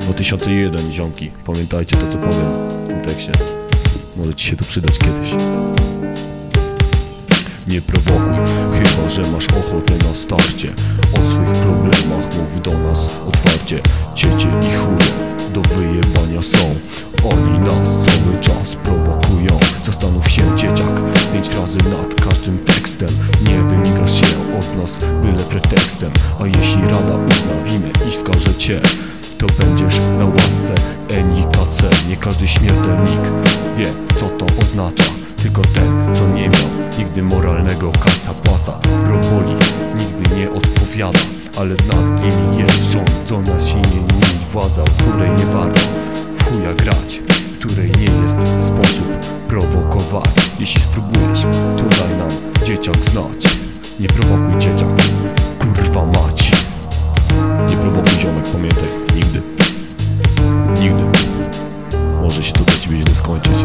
2001 ziomki, pamiętajcie to co powiem w tym tekście. Może ci się to przydać kiedyś. Nie prowokuj, chyba że masz ochotę na starcie. O swych problemach mów do nas otwarcie. Ciecie i chuje do wyjebania są. Oni nas cały czas prowokują. Zastanów się dzieciak pięć razy nad każdym tekstem. Nie wymagasz się od nas byle pretekstem. A jeśli rada uzna to będziesz na łasce NIKC Nie każdy śmiertelnik wie co to oznacza Tylko ten co nie miał nigdy moralnego kaca płaca. Roboli nigdy nie odpowiada Ale nad nimi jest rządzona silnymi władza Której nie warto w chuja grać Której nie jest sposób prowokować. Jeśli spróbujesz to daj nam dzieciak znać. Nie prowokuj dzieciak, prowokuj ziomek, pamiętaj, nigdy Nigdy Może się to dla ciebie źle skończyć